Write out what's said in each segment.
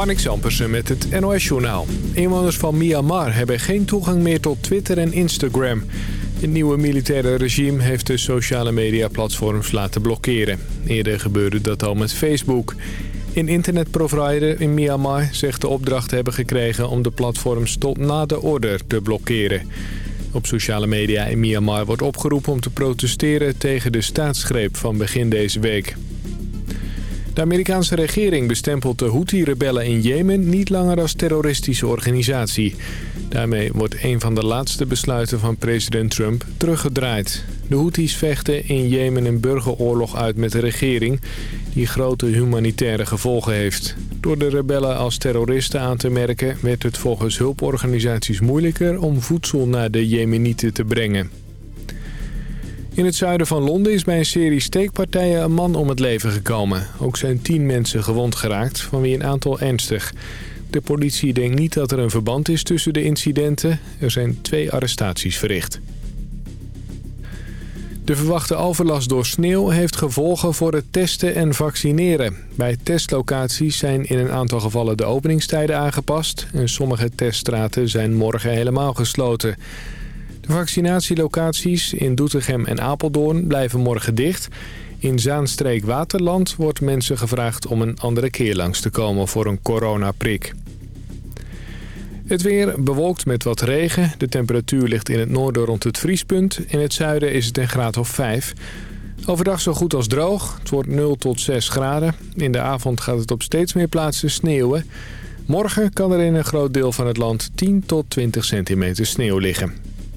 Marnik Zampersen met het NOS-journaal. Inwoners van Myanmar hebben geen toegang meer tot Twitter en Instagram. Het nieuwe militaire regime heeft de sociale media-platforms laten blokkeren. Eerder gebeurde dat al met Facebook. Een internetprovider in Myanmar zegt de opdracht hebben gekregen... om de platforms tot na de order te blokkeren. Op sociale media in Myanmar wordt opgeroepen om te protesteren... tegen de staatsgreep van begin deze week. De Amerikaanse regering bestempelt de Houthi-rebellen in Jemen niet langer als terroristische organisatie. Daarmee wordt een van de laatste besluiten van president Trump teruggedraaid. De Houthis vechten in Jemen een burgeroorlog uit met de regering... die grote humanitaire gevolgen heeft. Door de rebellen als terroristen aan te merken... werd het volgens hulporganisaties moeilijker om voedsel naar de Jemenieten te brengen. In het zuiden van Londen is bij een serie steekpartijen een man om het leven gekomen. Ook zijn tien mensen gewond geraakt, van wie een aantal ernstig. De politie denkt niet dat er een verband is tussen de incidenten. Er zijn twee arrestaties verricht. De verwachte overlast door sneeuw heeft gevolgen voor het testen en vaccineren. Bij testlocaties zijn in een aantal gevallen de openingstijden aangepast... en sommige teststraten zijn morgen helemaal gesloten... Vaccinatielocaties in Doetinchem en Apeldoorn blijven morgen dicht. In Zaanstreek-Waterland wordt mensen gevraagd om een andere keer langs te komen voor een coronaprik. Het weer bewolkt met wat regen. De temperatuur ligt in het noorden rond het vriespunt. In het zuiden is het een graad of 5. Overdag zo goed als droog. Het wordt 0 tot 6 graden. In de avond gaat het op steeds meer plaatsen sneeuwen. Morgen kan er in een groot deel van het land 10 tot 20 centimeter sneeuw liggen.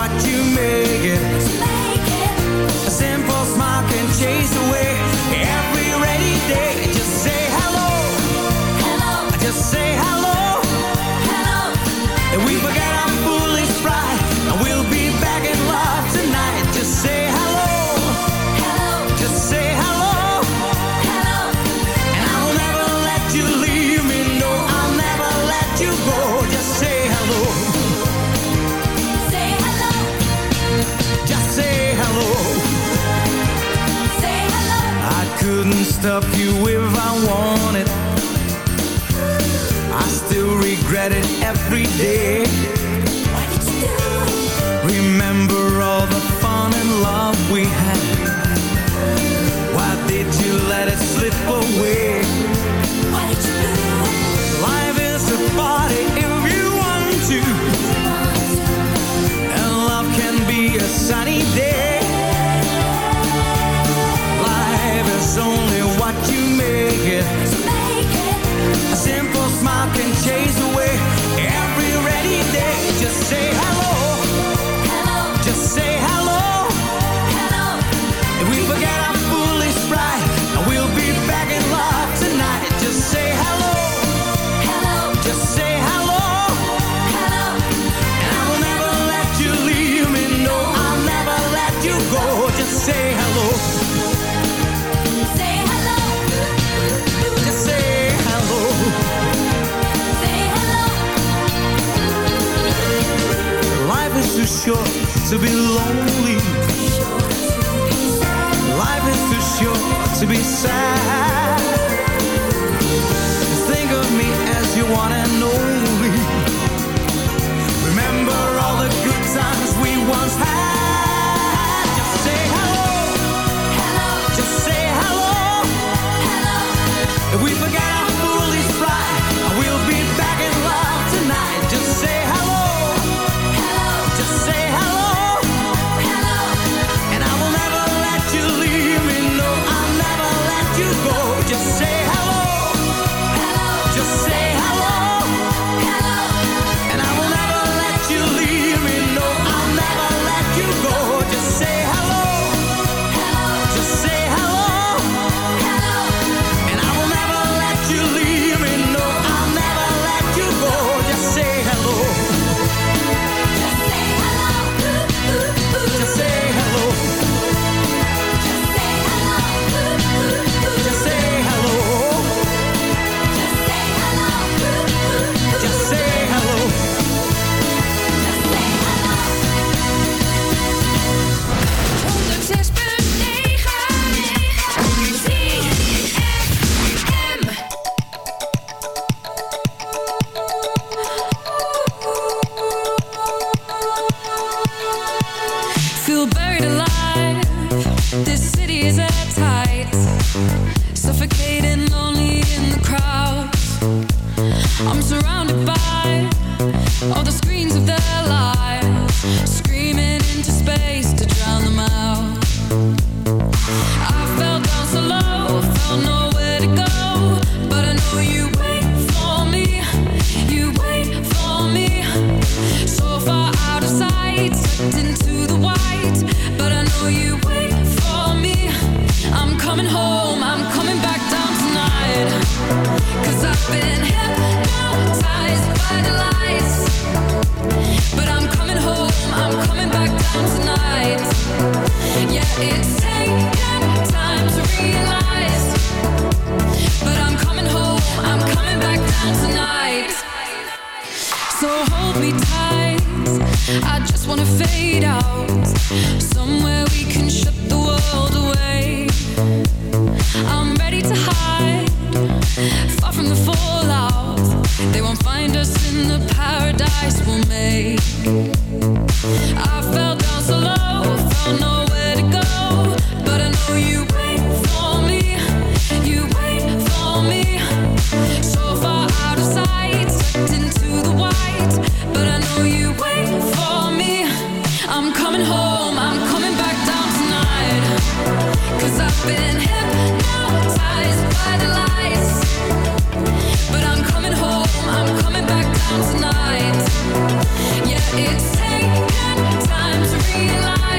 what you make it. Make it. A simple smile can chase away. stuff you if I wanted. I still regret it every day. It's taken time to realize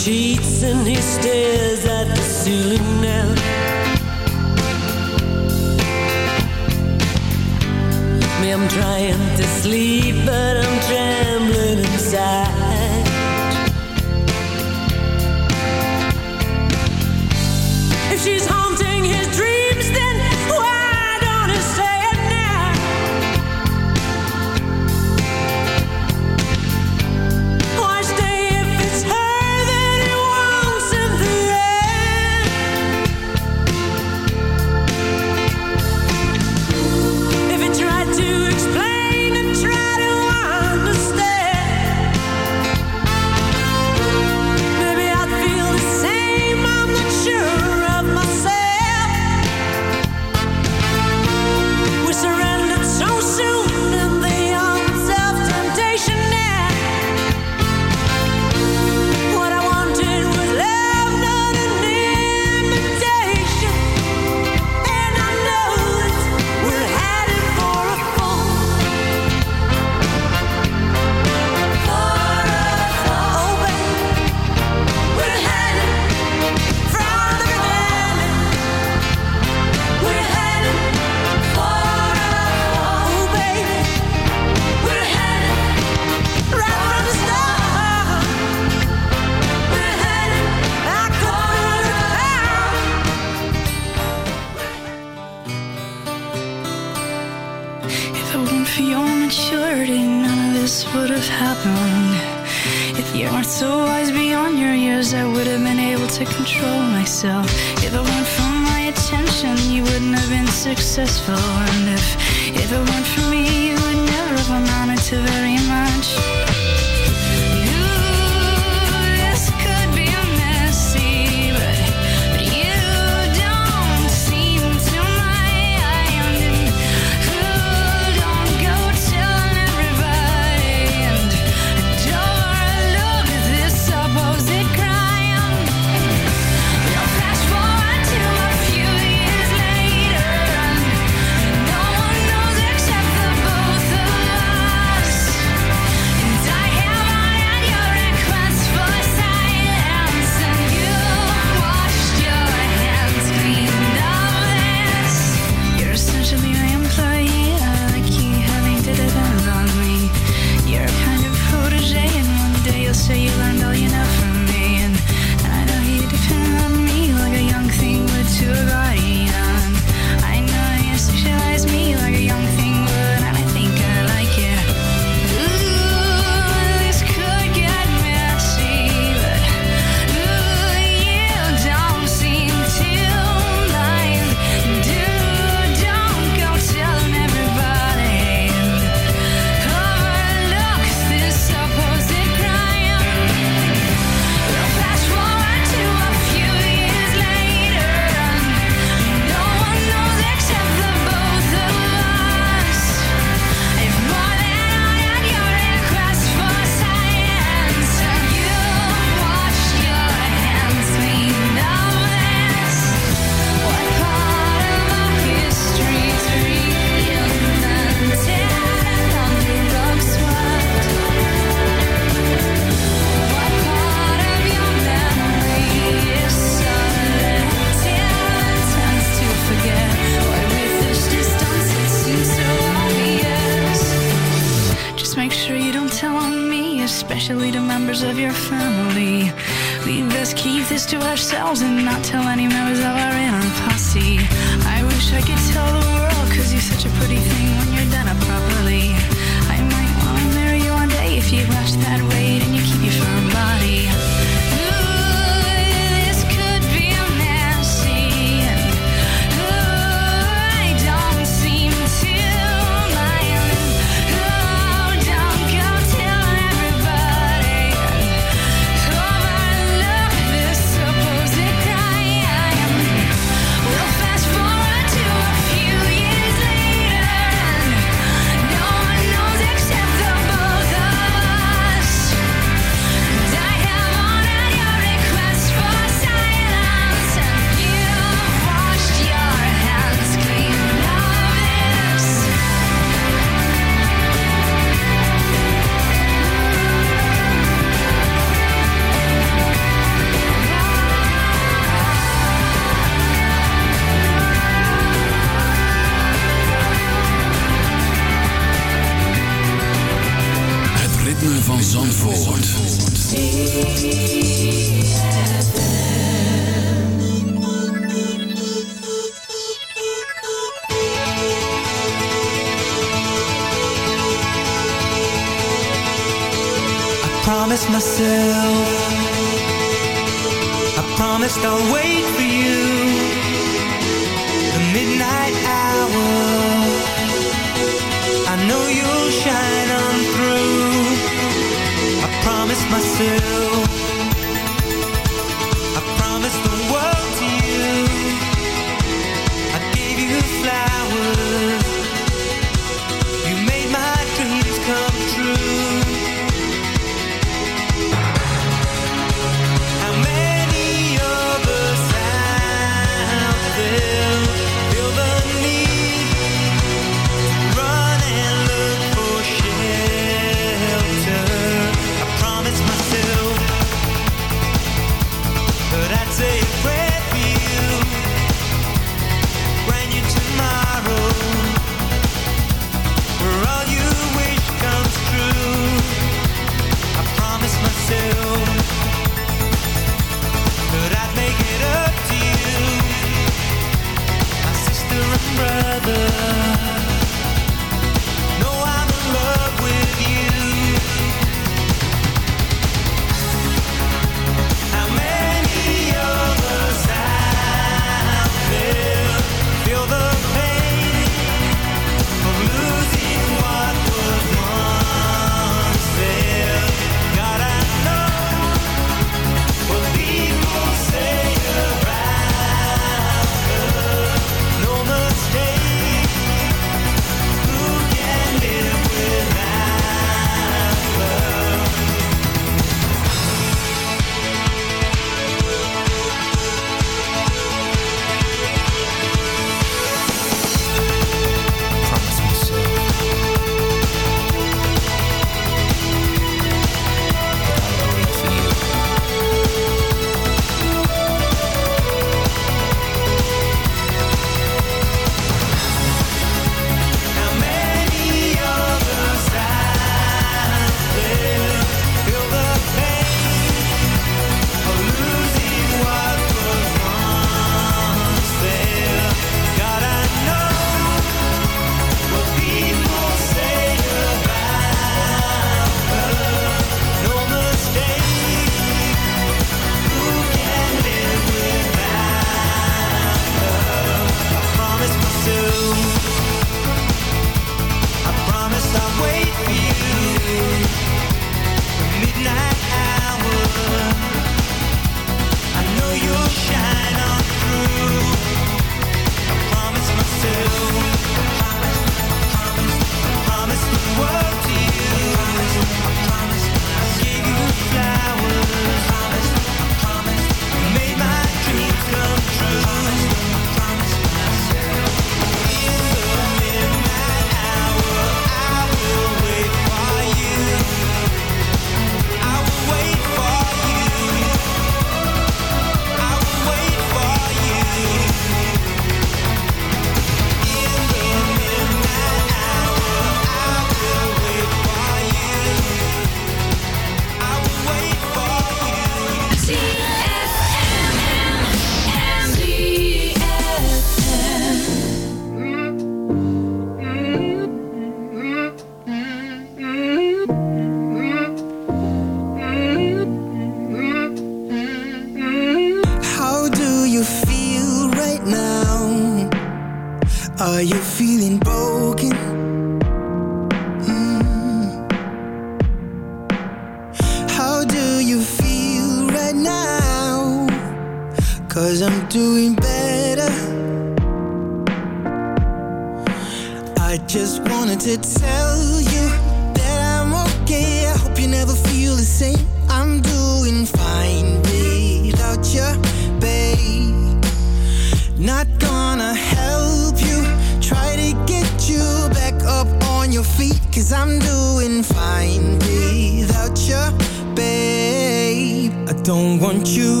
don't want you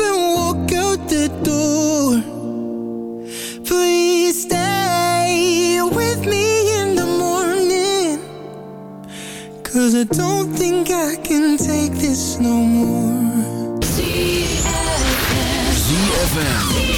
and walk out the door. Please stay with me in the Cause I don't think I can take this no more. ZFM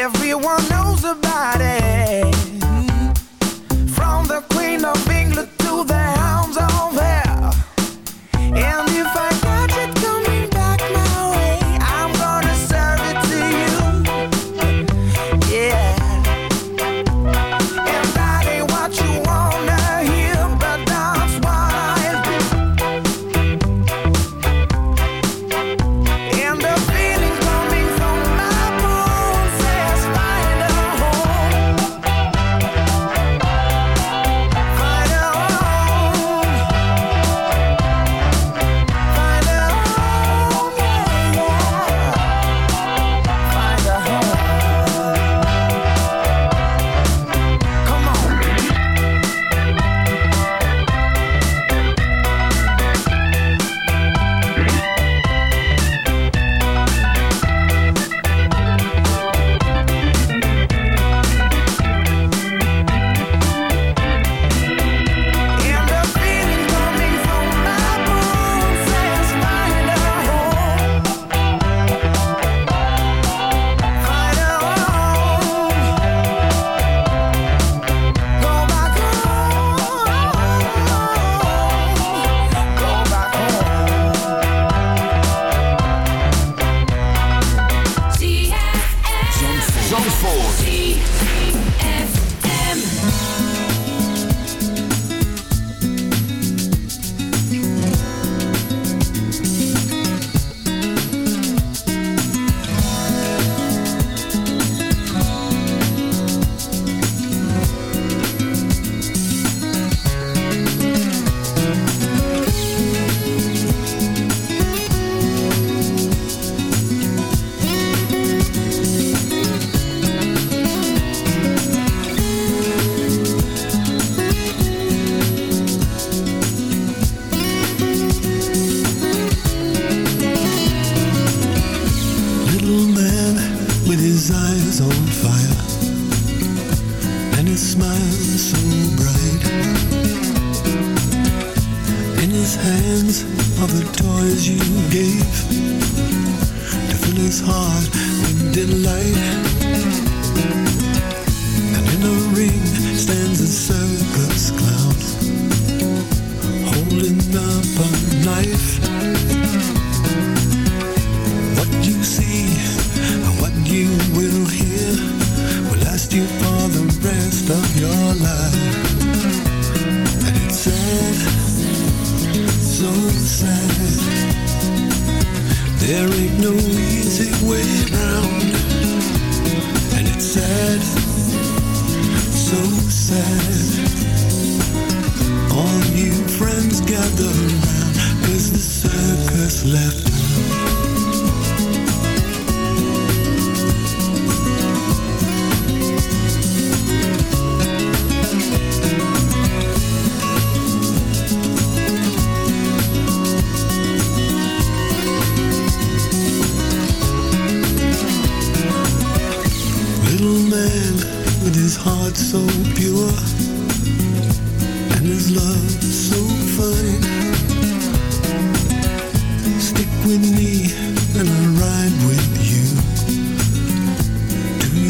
Everyone knows about it. From the Queen of England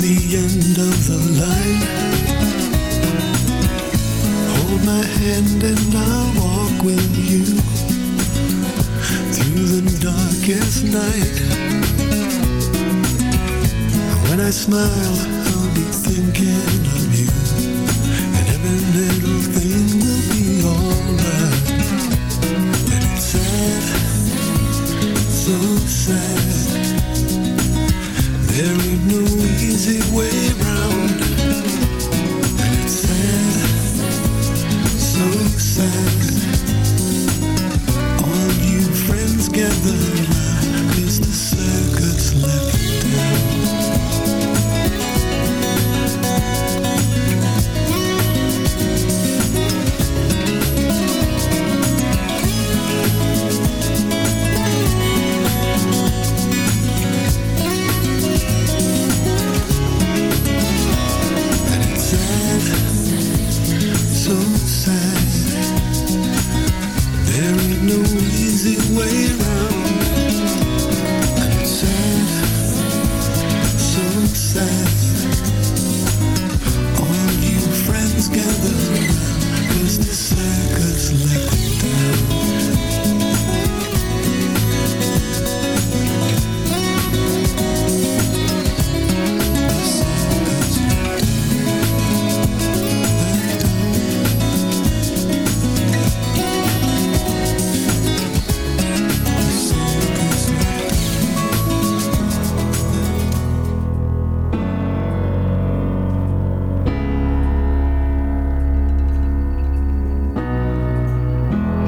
the end of the line. Hold my hand and I'll walk with you through the darkest night. When I smile, I'll be thinking of you, and every little thing will be alright. And it's sad, so sad. There ain't no easy way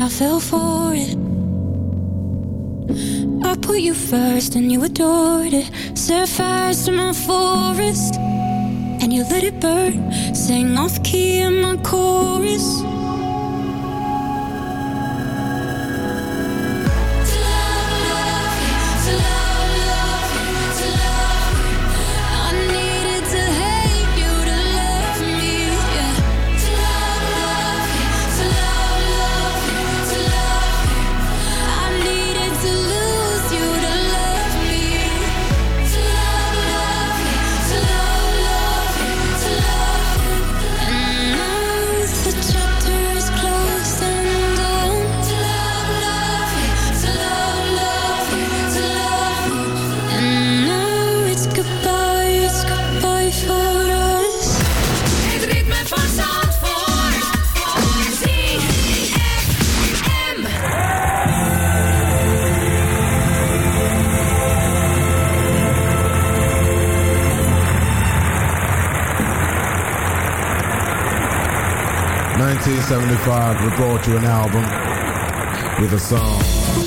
and I fell for it. I put you first and you adored it. Set fires to my forest and you let it burn. Sang off key in my chorus. 75 we brought you an album with a song.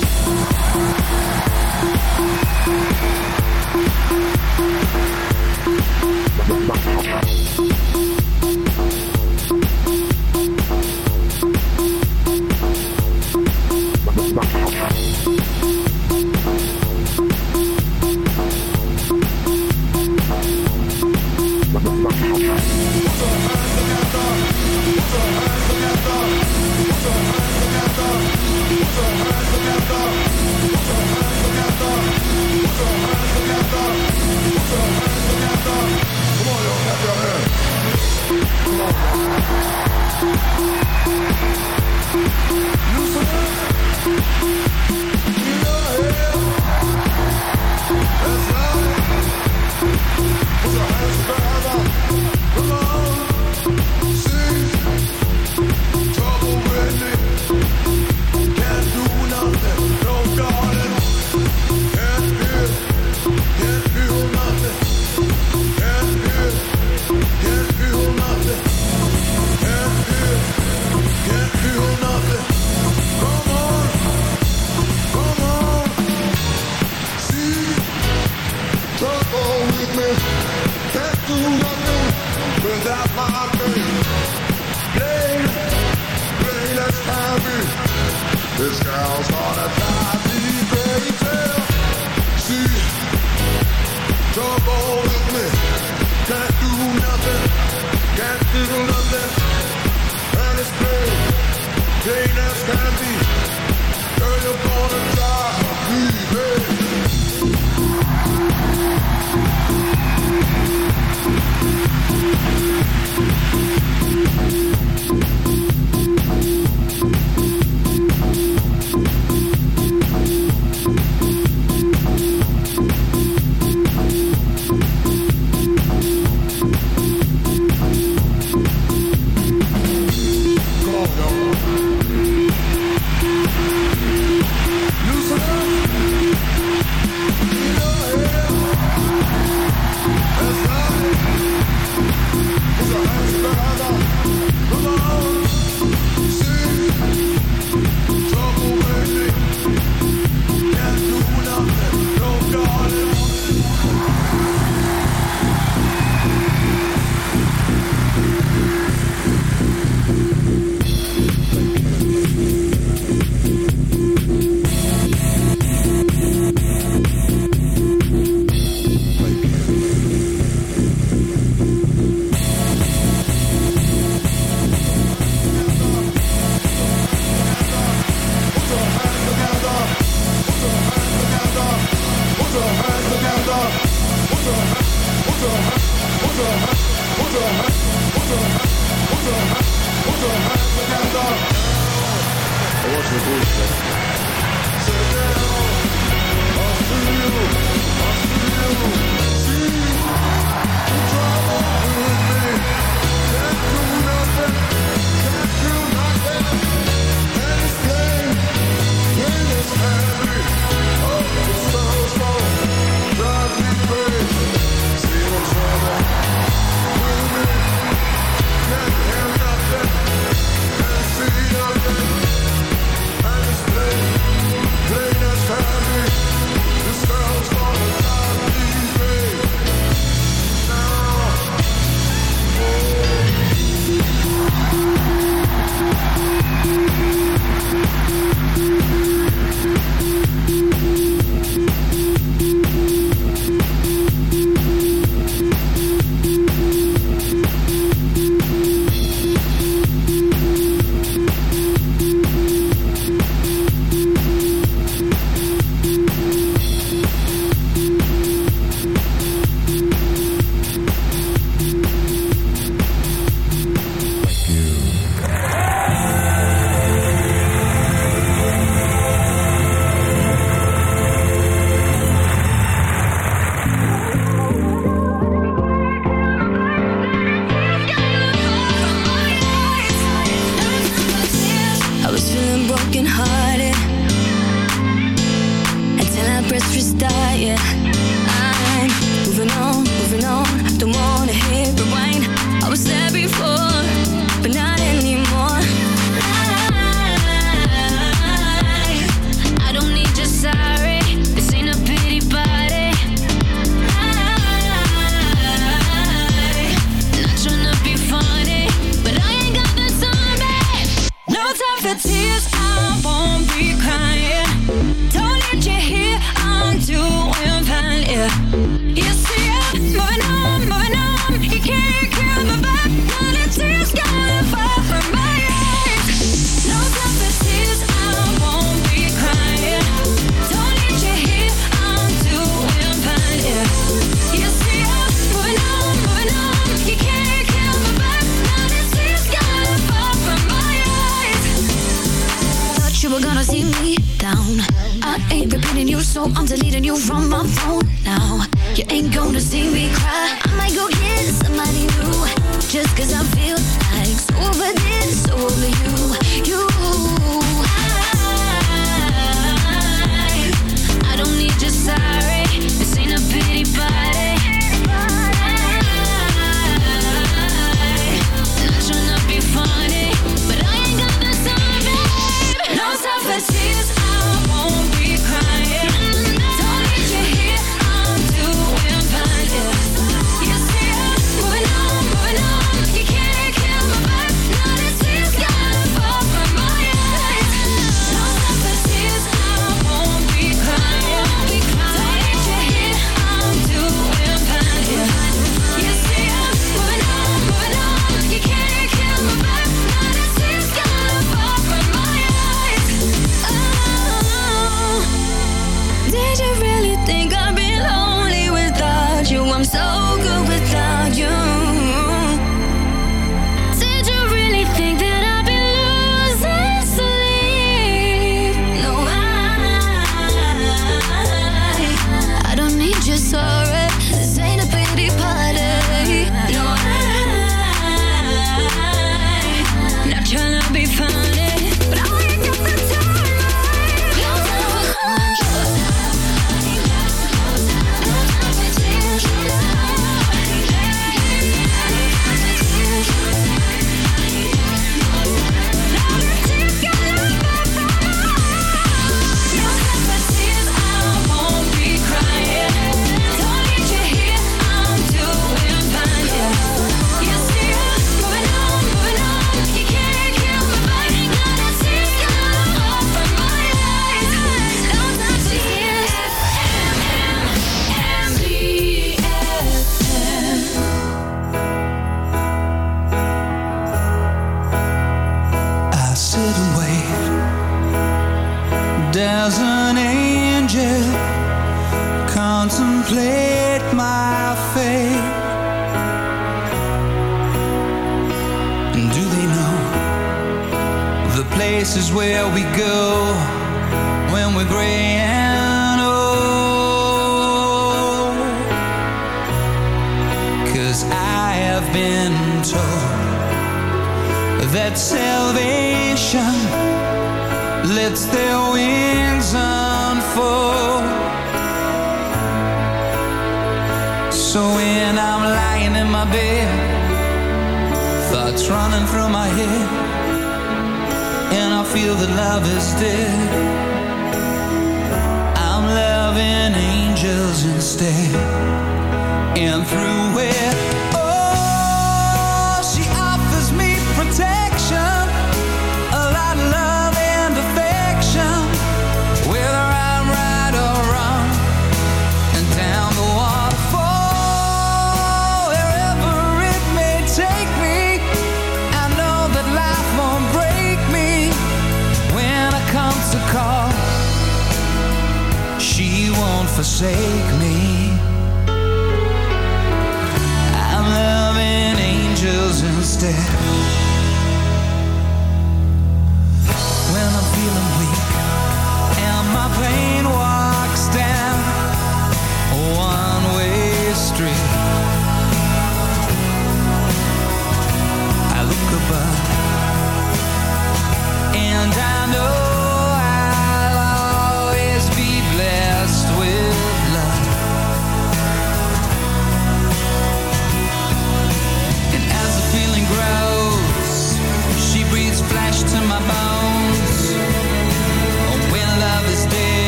And I know